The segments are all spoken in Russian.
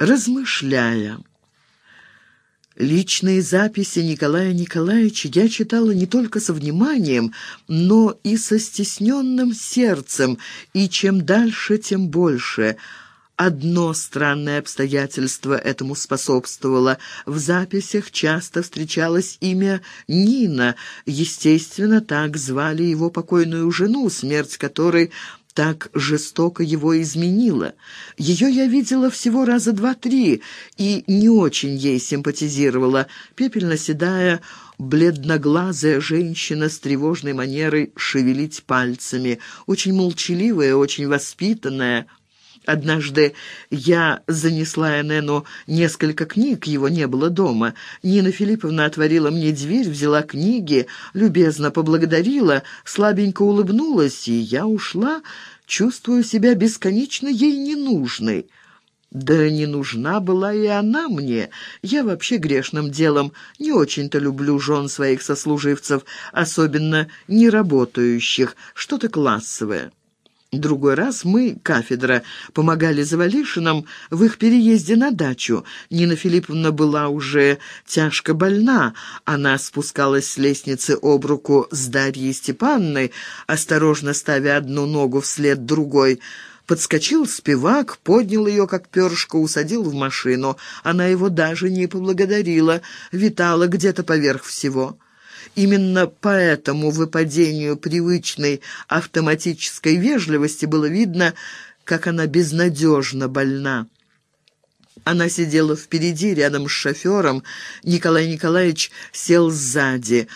Размышляя. Личные записи Николая Николаевича я читала не только со вниманием, но и со стесненным сердцем, и чем дальше, тем больше – Одно странное обстоятельство этому способствовало. В записях часто встречалось имя Нина. Естественно, так звали его покойную жену, смерть которой так жестоко его изменила. Ее я видела всего раза два-три и не очень ей симпатизировала. Пепельно-седая, бледноглазая женщина с тревожной манерой шевелить пальцами, очень молчаливая, очень воспитанная, Однажды я занесла Энену несколько книг, его не было дома. Нина Филипповна отворила мне дверь, взяла книги, любезно поблагодарила, слабенько улыбнулась, и я ушла, чувствуя себя бесконечно ей ненужной. Да не нужна была и она мне. Я вообще грешным делом не очень-то люблю жен своих сослуживцев, особенно неработающих, что-то классовое. Другой раз мы, кафедра, помогали Завалишинам в их переезде на дачу. Нина Филипповна была уже тяжко больна. Она спускалась с лестницы об руку с Дарьей Степанной, осторожно ставя одну ногу вслед другой. Подскочил спивак, поднял ее, как перышко, усадил в машину. Она его даже не поблагодарила, витала где-то поверх всего. Именно по этому выпадению привычной автоматической вежливости было видно, как она безнадежно больна. Она сидела впереди, рядом с шофером. Николай Николаевич сел сзади.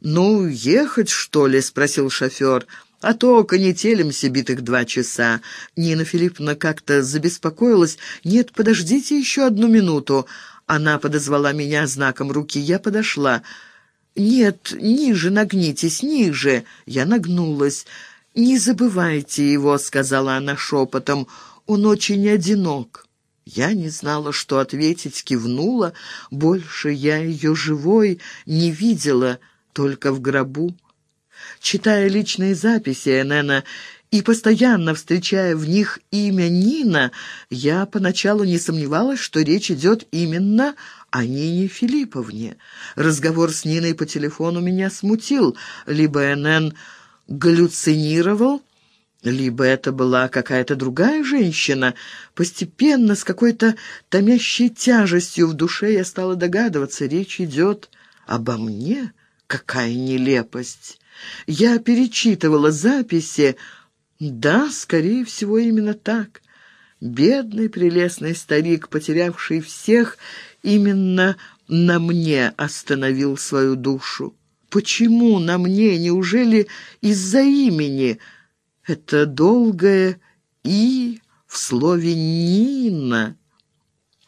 «Ну, ехать, что ли?» — спросил шофер. «А то конетелимся битых два часа». Нина Филипповна как-то забеспокоилась. «Нет, подождите еще одну минуту». Она подозвала меня знаком руки. Я подошла. «Нет, ниже нагнитесь, ниже!» Я нагнулась. «Не забывайте его», — сказала она шепотом. «Он очень одинок». Я не знала, что ответить, кивнула. Больше я ее живой не видела, только в гробу. Читая личные записи Энена и постоянно встречая в них имя Нина, я поначалу не сомневалась, что речь идет именно о Нине Филипповне. Разговор с Ниной по телефону меня смутил. Либо НН галлюцинировал, либо это была какая-то другая женщина. Постепенно, с какой-то томящей тяжестью в душе я стала догадываться, речь идет обо мне. Какая нелепость! Я перечитывала записи. Да, скорее всего, именно так. Бедный прелестный старик, потерявший всех именно на мне остановил свою душу. Почему на мне? Неужели из-за имени? Это долгое «и» в слове «Нина».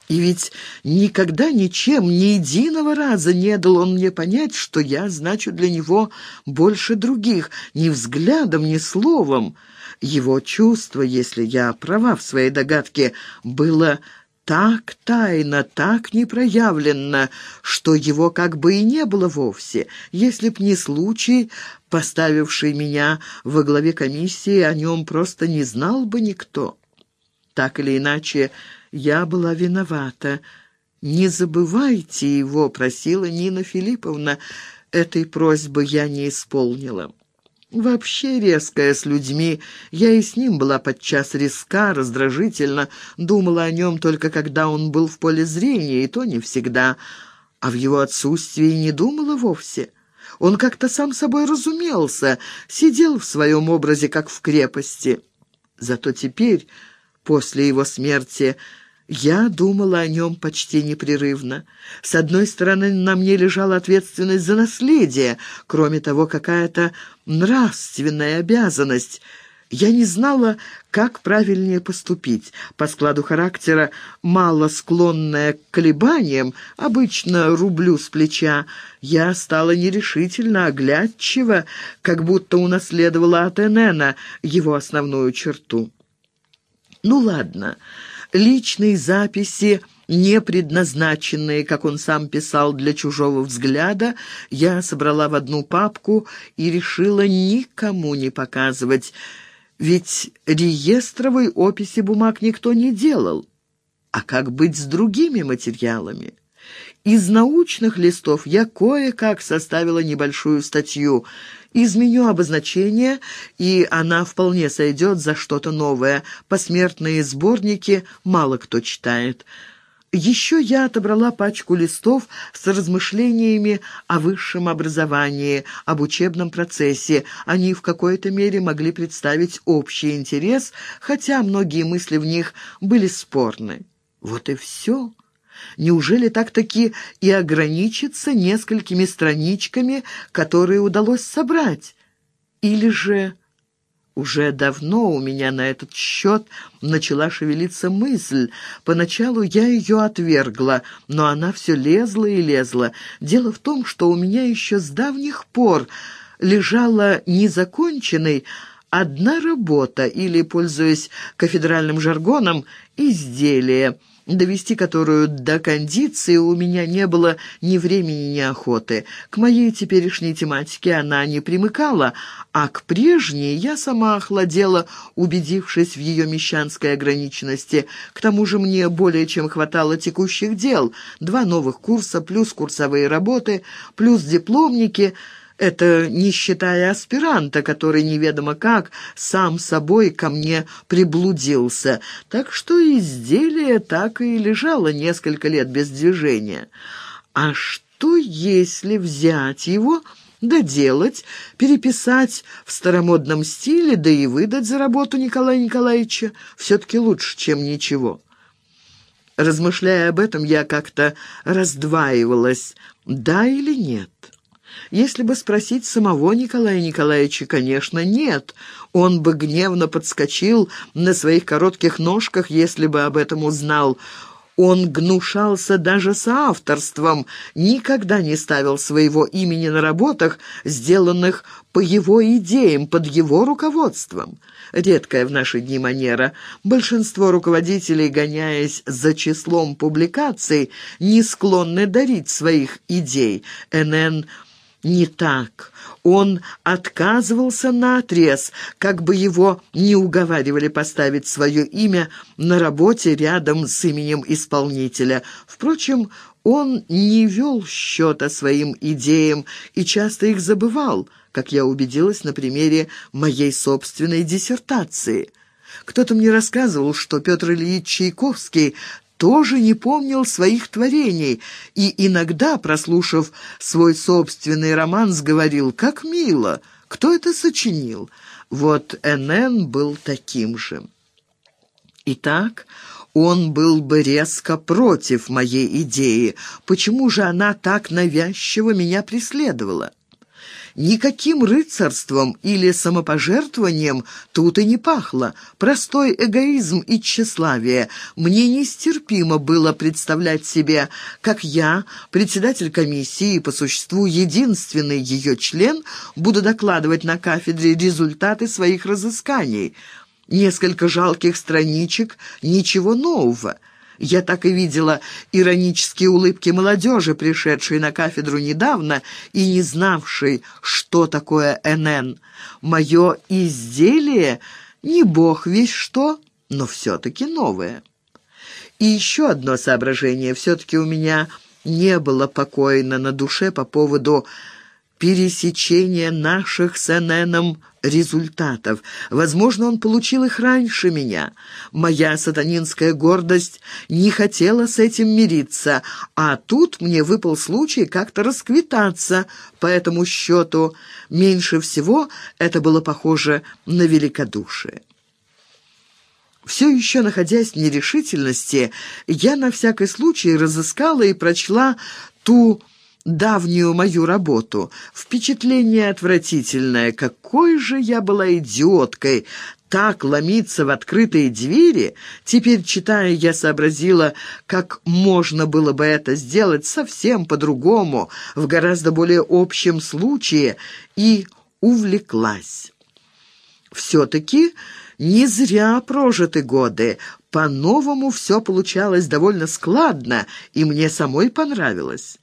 И ведь никогда ничем, ни единого раза не дал он мне понять, что я значу для него больше других, ни взглядом, ни словом. Его чувство, если я права в своей догадке, было так тайно, так непроявленно, что его как бы и не было вовсе. Если б не случай, поставивший меня во главе комиссии, о нем просто не знал бы никто. Так или иначе, я была виновата. «Не забывайте его», — просила Нина Филипповна. Этой просьбы я не исполнила. Вообще резкая с людьми. Я и с ним была подчас резка, раздражительна, думала о нем только когда он был в поле зрения, и то не всегда. А в его отсутствии не думала вовсе. Он как-то сам собой разумелся, сидел в своем образе, как в крепости. Зато теперь, после его смерти, я думала о нем почти непрерывно. С одной стороны, на мне лежала ответственность за наследие, кроме того, какая-то нравственная обязанность. Я не знала, как правильнее поступить. По складу характера, мало склонная к колебаниям, обычно рублю с плеча, я стала нерешительно оглядчива, как будто унаследовала от Энена его основную черту. «Ну ладно». Личные записи, не предназначенные, как он сам писал, для чужого взгляда, я собрала в одну папку и решила никому не показывать, ведь реестровой описи бумаг никто не делал. А как быть с другими материалами? Из научных листов я кое-как составила небольшую статью. Изменю обозначение, и она вполне сойдет за что-то новое. Посмертные сборники мало кто читает. Еще я отобрала пачку листов с размышлениями о высшем образовании, об учебном процессе. Они в какой-то мере могли представить общий интерес, хотя многие мысли в них были спорны. Вот и все. Неужели так-таки и ограничиться несколькими страничками, которые удалось собрать? Или же... Уже давно у меня на этот счет начала шевелиться мысль. Поначалу я ее отвергла, но она все лезла и лезла. Дело в том, что у меня еще с давних пор лежала незаконченной одна работа, или, пользуясь кафедральным жаргоном, изделие — довести которую до кондиции у меня не было ни времени, ни охоты. К моей теперешней тематике она не примыкала, а к прежней я сама охладела, убедившись в ее мещанской ограниченности. К тому же мне более чем хватало текущих дел. Два новых курса, плюс курсовые работы, плюс дипломники — это не считая аспиранта, который неведомо как сам собой ко мне приблудился. Так что изделие так и лежало несколько лет без движения. А что, если взять его, доделать, переписать в старомодном стиле, да и выдать за работу Николая Николаевича? Все-таки лучше, чем ничего. Размышляя об этом, я как-то раздваивалась, да или нет. Если бы спросить самого Николая Николаевича, конечно, нет. Он бы гневно подскочил на своих коротких ножках, если бы об этом узнал. Он гнушался даже соавторством, никогда не ставил своего имени на работах, сделанных по его идеям, под его руководством. Редкая в наши дни манера. Большинство руководителей, гоняясь за числом публикаций, не склонны дарить своих идей. НН не так. Он отказывался наотрез, как бы его не уговаривали поставить свое имя на работе рядом с именем исполнителя. Впрочем, он не вел счета своим идеям и часто их забывал, как я убедилась на примере моей собственной диссертации. Кто-то мне рассказывал, что Петр Ильич Чайковский тоже не помнил своих творений и иногда, прослушав свой собственный роман, говорил «Как мило! Кто это сочинил?» Вот Н.Н. был таким же. Итак, он был бы резко против моей идеи. Почему же она так навязчиво меня преследовала? Никаким рыцарством или самопожертвованием тут и не пахло. Простой эгоизм и тщеславие. Мне нестерпимо было представлять себе, как я, председатель комиссии по существу единственный ее член, буду докладывать на кафедре результаты своих разысканий. Несколько жалких страничек, ничего нового — я так и видела иронические улыбки молодежи, пришедшей на кафедру недавно и не знавшей, что такое НН. Мое изделие не бог весь что, но все-таки новое. И еще одно соображение. Все-таки у меня не было покойно на душе по поводу пересечения наших с Эненом результатов. Возможно, он получил их раньше меня. Моя сатанинская гордость не хотела с этим мириться, а тут мне выпал случай как-то расквитаться по этому счету. Меньше всего это было похоже на великодушие. Все еще находясь в нерешительности, я на всякий случай разыскала и прочла ту давнюю мою работу. Впечатление отвратительное. Какой же я была идиоткой! Так ломиться в открытые двери? Теперь, читая, я сообразила, как можно было бы это сделать совсем по-другому, в гораздо более общем случае, и увлеклась. Все-таки не зря прожиты годы. По-новому все получалось довольно складно, и мне самой понравилось.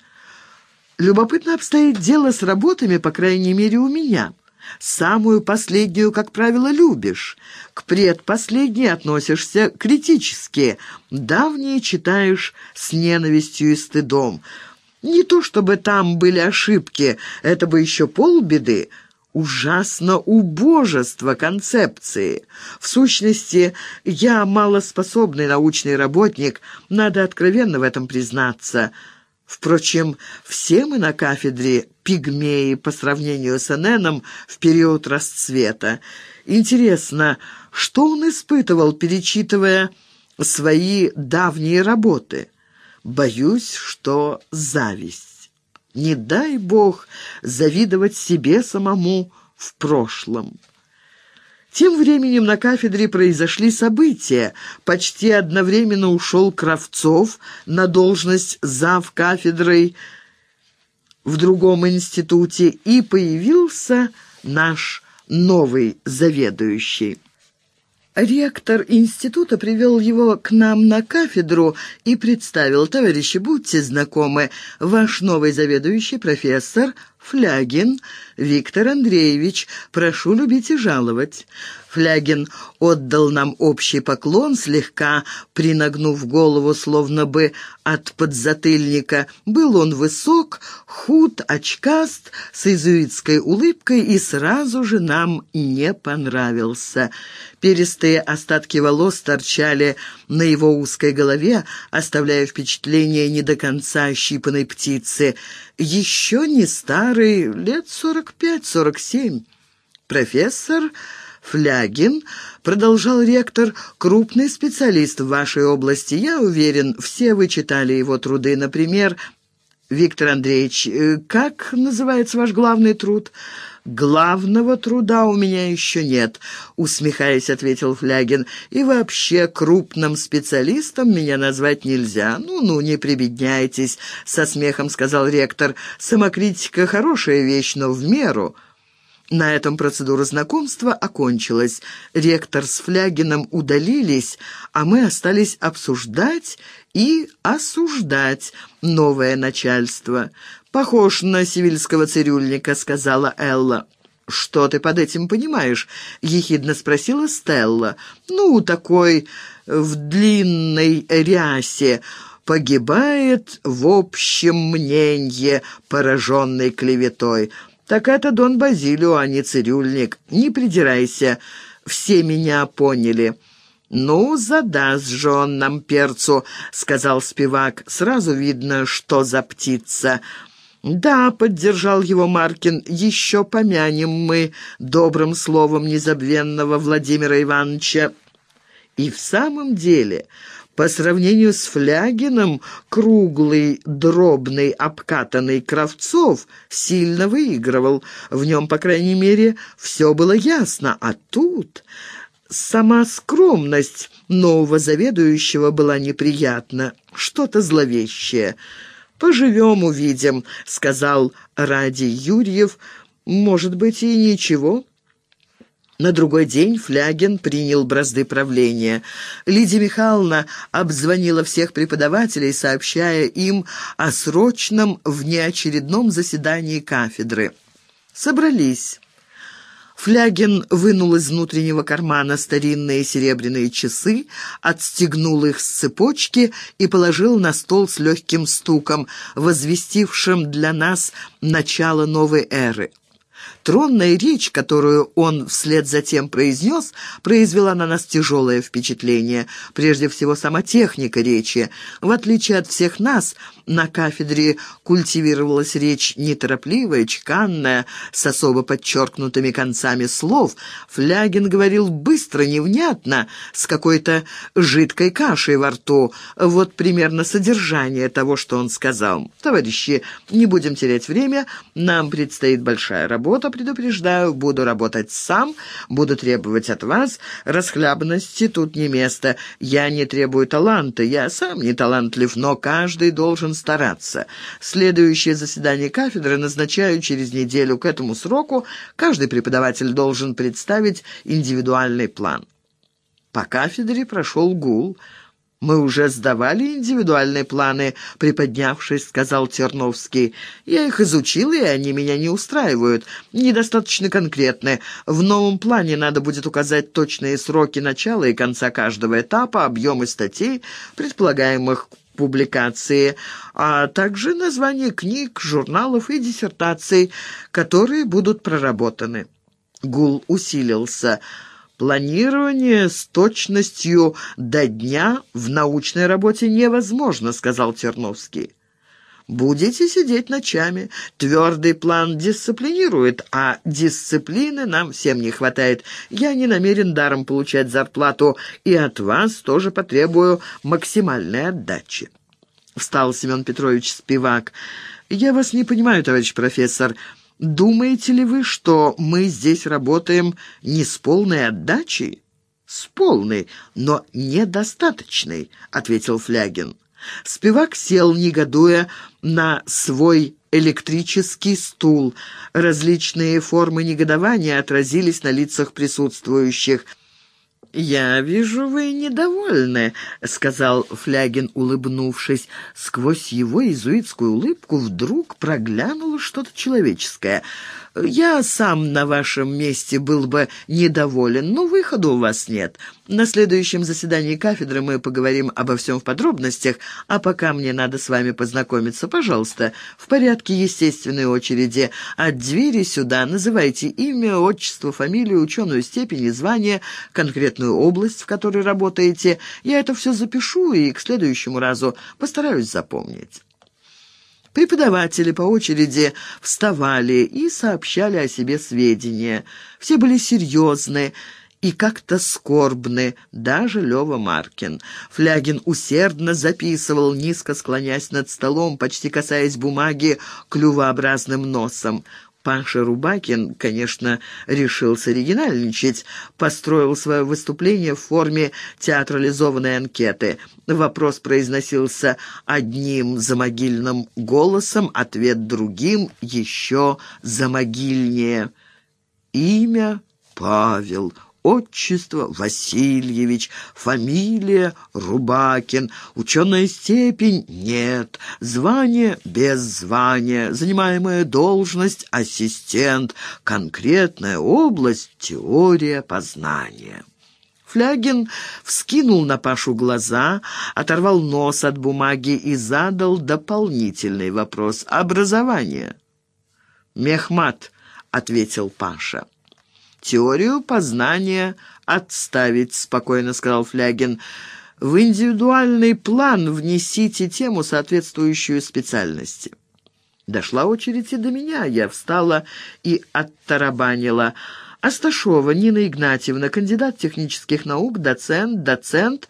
Любопытно обстоит дело с работами, по крайней мере, у меня. самую последнюю, как правило, любишь. К предпоследней относишься критически, давние читаешь с ненавистью и стыдом. Не то чтобы там были ошибки, это бы еще полбеды, ужасно убожество концепции. В сущности, я малоспособный научный работник, надо откровенно в этом признаться. Впрочем, все мы на кафедре пигмеи по сравнению с Эненом в период расцвета. Интересно, что он испытывал, перечитывая свои давние работы? Боюсь, что зависть. Не дай бог завидовать себе самому в прошлом. Тем временем на кафедре произошли события. Почти одновременно ушел Кравцов на должность зав кафедрой в другом институте, и появился наш новый заведующий. Ректор института привел его к нам на кафедру и представил. «Товарищи, будьте знакомы, ваш новый заведующий профессор Флягин Виктор Андреевич. Прошу любить и жаловать». Флягин отдал нам общий поклон, слегка принагнув голову, словно бы от подзатыльника. Был он высок, худ, очкаст, с изуитской улыбкой и сразу же нам не понравился. Перистые остатки волос торчали на его узкой голове, оставляя впечатление не до конца щипанной птицы. Еще не старый, лет сорок пять-сорок семь. Профессор Флягин, продолжал ректор, крупный специалист в вашей области. Я уверен, все вы читали его труды. Например, Виктор Андреевич, э, как называется ваш главный труд? «Главного труда у меня еще нет», — усмехаясь, ответил Флягин. «И вообще крупным специалистом меня назвать нельзя. Ну-ну, не прибедняйтесь», — со смехом сказал ректор. «Самокритика — хорошая вещь, но в меру». На этом процедура знакомства окончилась. Ректор с Флягином удалились, а мы остались обсуждать и осуждать новое начальство. «Похож на сивильского цирюльника», — сказала Элла. «Что ты под этим понимаешь?» — ехидно спросила Стелла. «Ну, такой в длинной рясе» погибает в общем мненье, пораженной клеветой. «Так это Дон Базилио, а не цирюльник. Не придирайся, все меня поняли». «Ну, задаст же он нам перцу», — сказал спивак. «Сразу видно, что за птица». «Да», — поддержал его Маркин, — «еще помянем мы добрым словом незабвенного Владимира Ивановича». И в самом деле по сравнению с Флягином, круглый, дробный, обкатанный Кравцов сильно выигрывал. В нем, по крайней мере, все было ясно. А тут сама скромность нового заведующего была неприятна, что-то зловещее. «Поживем, увидим», — сказал Ради Юрьев. «Может быть, и ничего». На другой день Флягин принял бразды правления. Лидия Михайловна обзвонила всех преподавателей, сообщая им о срочном внеочередном заседании кафедры. Собрались. Флягин вынул из внутреннего кармана старинные серебряные часы, отстегнул их с цепочки и положил на стол с легким стуком, возвестившим для нас начало новой эры. Тронная речь, которую он вслед за тем произнес, произвела на нас тяжелое впечатление. Прежде всего, сама техника речи. В отличие от всех нас, на кафедре культивировалась речь неторопливая, чеканная, с особо подчеркнутыми концами слов. Флягин говорил быстро, невнятно, с какой-то жидкой кашей во рту. Вот примерно содержание того, что он сказал. «Товарищи, не будем терять время, нам предстоит большая работа, предупреждаю, буду работать сам, буду требовать от вас. Расхлябанности тут не место. Я не требую таланта, я сам не талантлив, но каждый должен стараться. Следующее заседание кафедры назначаю через неделю. К этому сроку каждый преподаватель должен представить индивидуальный план. По кафедре прошел гул. «Мы уже сдавали индивидуальные планы», — приподнявшись, сказал Терновский. «Я их изучил, и они меня не устраивают. Недостаточно конкретны. В новом плане надо будет указать точные сроки начала и конца каждого этапа, объемы статей, предполагаемых публикации, а также названия книг, журналов и диссертаций, которые будут проработаны». Гул усилился. «Планирование с точностью до дня в научной работе невозможно», — сказал Терновский. «Будете сидеть ночами. Твердый план дисциплинирует, а дисциплины нам всем не хватает. Я не намерен даром получать зарплату, и от вас тоже потребую максимальной отдачи». Встал Семен Петрович Спивак. «Я вас не понимаю, товарищ профессор». Думаете ли вы, что мы здесь работаем не с полной отдачей? С полной, но недостаточной, ответил Флягин. Спивак сел, негодуя, на свой электрический стул. Различные формы негодования отразились на лицах присутствующих – «Я вижу, вы недовольны», — сказал Флягин, улыбнувшись. Сквозь его иезуитскую улыбку вдруг проглянуло что-то человеческое — я сам на вашем месте был бы недоволен, но выхода у вас нет. На следующем заседании кафедры мы поговорим обо всем в подробностях, а пока мне надо с вами познакомиться. Пожалуйста, в порядке естественной очереди. От двери сюда называйте имя, отчество, фамилию, ученую степень и звание, конкретную область, в которой работаете. Я это все запишу и к следующему разу постараюсь запомнить». Преподаватели по очереди вставали и сообщали о себе сведения. Все были серьезны и как-то скорбны, даже Лёва Маркин. Флягин усердно записывал, низко склонясь над столом, почти касаясь бумаги клювообразным носом. Паша Рубакин, конечно, решился оригинальничать, построил свое выступление в форме театрализованной анкеты. Вопрос произносился одним замогильным голосом, ответ другим, еще замогильнее. Имя Павел отчество Васильевич, фамилия Рубакин, ученая степень нет, звание без звания, занимаемая должность ассистент, конкретная область теория познания. Флягин вскинул на Пашу глаза, оторвал нос от бумаги и задал дополнительный вопрос. «Образование?» «Мехмат», — ответил Паша. «Теорию познания отставить», — спокойно сказал Флягин. «В индивидуальный план внесите тему, соответствующую специальности». Дошла очередь и до меня. Я встала и оттарабанила. Асташова Нина Игнатьевна, кандидат технических наук, доцент, доцент,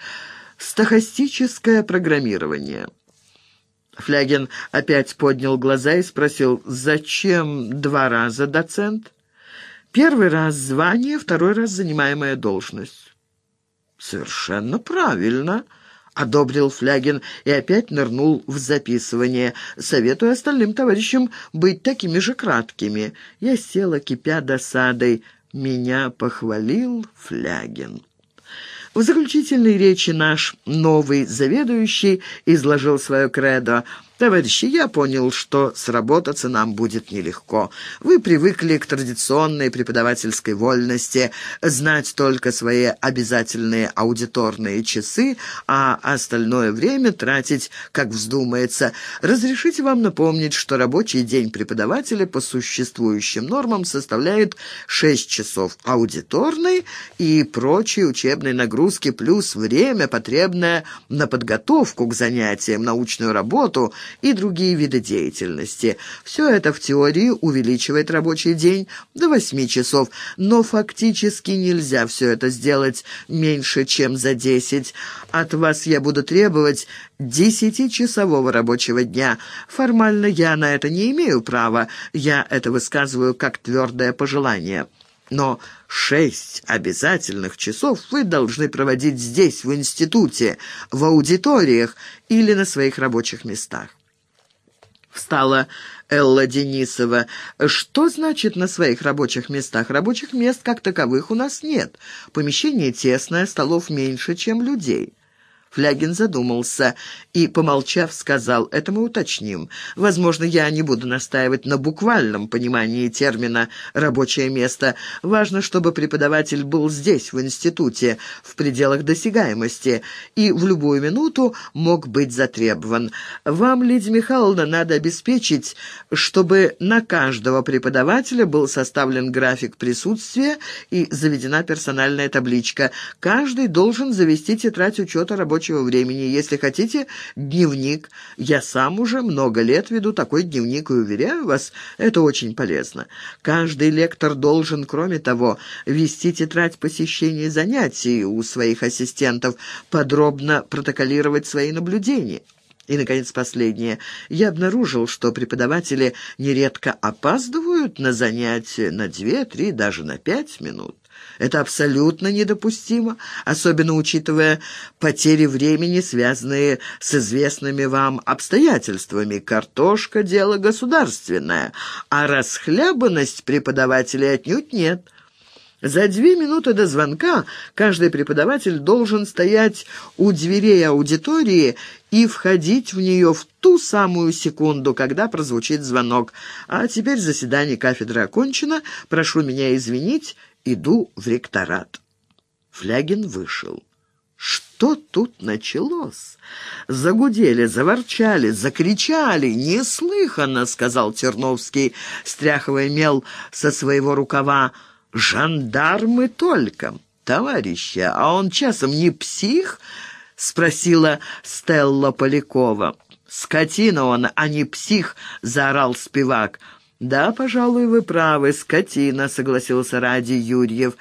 стахастическое программирование. Флягин опять поднял глаза и спросил, «Зачем два раза доцент?» Первый раз звание, второй раз занимаемая должность. «Совершенно правильно», — одобрил Флягин и опять нырнул в записывание. «Советую остальным товарищам быть такими же краткими». Я села, кипя досадой. Меня похвалил Флягин. В заключительной речи наш новый заведующий изложил свое кредо — «Товарищи, я понял, что сработаться нам будет нелегко. Вы привыкли к традиционной преподавательской вольности, знать только свои обязательные аудиторные часы, а остальное время тратить, как вздумается. Разрешите вам напомнить, что рабочий день преподавателя по существующим нормам составляет 6 часов аудиторной и прочие учебные нагрузки, плюс время, потребное на подготовку к занятиям, научную работу – и другие виды деятельности. Все это в теории увеличивает рабочий день до 8 часов, но фактически нельзя все это сделать меньше, чем за 10. От вас я буду требовать десятичасового рабочего дня. Формально я на это не имею права, я это высказываю как твердое пожелание». Но шесть обязательных часов вы должны проводить здесь, в институте, в аудиториях или на своих рабочих местах. Встала Элла Денисова. «Что значит на своих рабочих местах? Рабочих мест как таковых у нас нет. Помещение тесное, столов меньше, чем людей». Флягин задумался и, помолчав, сказал, «Это мы уточним. Возможно, я не буду настаивать на буквальном понимании термина «рабочее место». Важно, чтобы преподаватель был здесь, в институте, в пределах досягаемости, и в любую минуту мог быть затребован. Вам, Лидия Михайловна, надо обеспечить, чтобы на каждого преподавателя был составлен график присутствия и заведена персональная табличка. Каждый должен завести тетрадь учета рабочего рабочего времени. Если хотите, дневник. Я сам уже много лет веду такой дневник и уверяю вас, это очень полезно. Каждый лектор должен, кроме того, вести тетрадь посещения занятий у своих ассистентов, подробно протоколировать свои наблюдения. И, наконец, последнее. Я обнаружил, что преподаватели нередко опаздывают на занятия на две, три, даже на пять минут. Это абсолютно недопустимо, особенно учитывая потери времени, связанные с известными вам обстоятельствами. Картошка – дело государственное, а расхлябанность преподавателей отнюдь нет. За две минуты до звонка каждый преподаватель должен стоять у дверей аудитории и входить в нее в ту самую секунду, когда прозвучит звонок. А теперь заседание кафедры окончено. Прошу меня извинить Иду в ректорат». Флягин вышел. Что тут началось? Загудели, заворчали, закричали. «Неслыханно!» — сказал Терновский, стряхивая мел со своего рукава. «Жандармы только!» «Товарища, а он часом не псих?» — спросила Стелла Полякова. «Скотина он, а не псих!» — заорал спивак. «Да, пожалуй, вы правы, скотина», — согласился Ради Юрьев.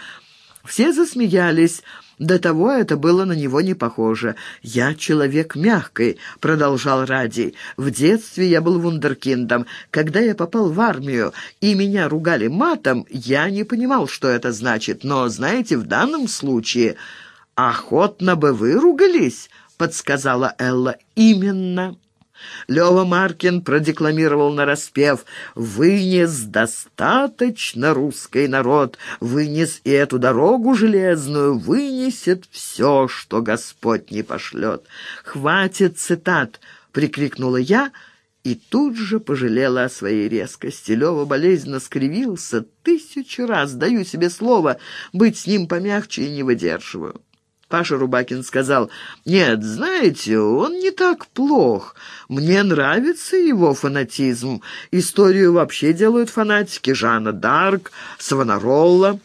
Все засмеялись. До того это было на него не похоже. «Я человек мягкий», — продолжал Ради. «В детстве я был вундеркиндом. Когда я попал в армию и меня ругали матом, я не понимал, что это значит. Но, знаете, в данном случае охотно бы выругались», — подсказала Элла. «Именно». Лёва Маркин продекламировал нараспев «Вынес достаточно русский народ, вынес и эту дорогу железную, вынесет все, что Господь не пошлет». «Хватит цитат!» — прикрикнула я — и тут же пожалела о своей резкости. Лёва болезненно скривился. Тысячу раз даю себе слово быть с ним помягче и не выдерживаю. Паша Рубакин сказал, «Нет, знаете, он не так плох. Мне нравится его фанатизм. Историю вообще делают фанатики. Жанна Дарк, Савонаролла».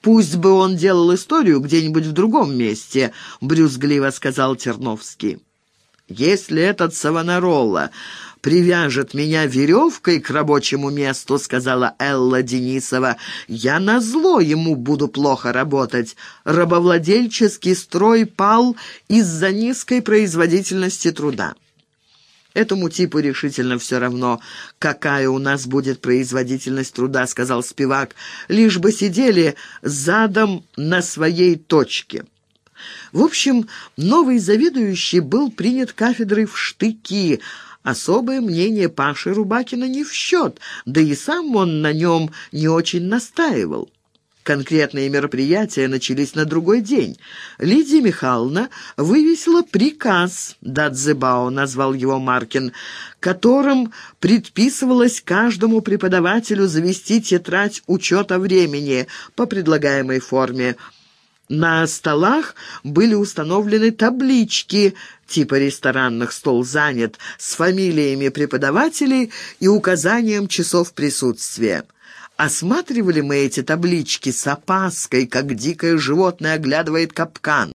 «Пусть бы он делал историю где-нибудь в другом месте», — брюзгливо сказал Терновский. «Если этот Савонаролла привяжет меня веревкой к рабочему месту», — сказала Элла Денисова. «Я назло ему буду плохо работать. Рабовладельческий строй пал из-за низкой производительности труда». «Этому типу решительно все равно, какая у нас будет производительность труда», — сказал Спивак, «лишь бы сидели задом на своей точке». В общем, новый заведующий был принят кафедрой в штыки, Особое мнение Паши Рубакина не в счет, да и сам он на нем не очень настаивал. Конкретные мероприятия начались на другой день. Лидия Михайловна вывесила приказ, Дадзебао назвал его Маркин, которым предписывалось каждому преподавателю завести тетрадь учета времени по предлагаемой форме – на столах были установлены таблички типа ресторанных «Стол занят» с фамилиями преподавателей и указанием часов присутствия. Осматривали мы эти таблички с опаской, как дикое животное оглядывает капкан.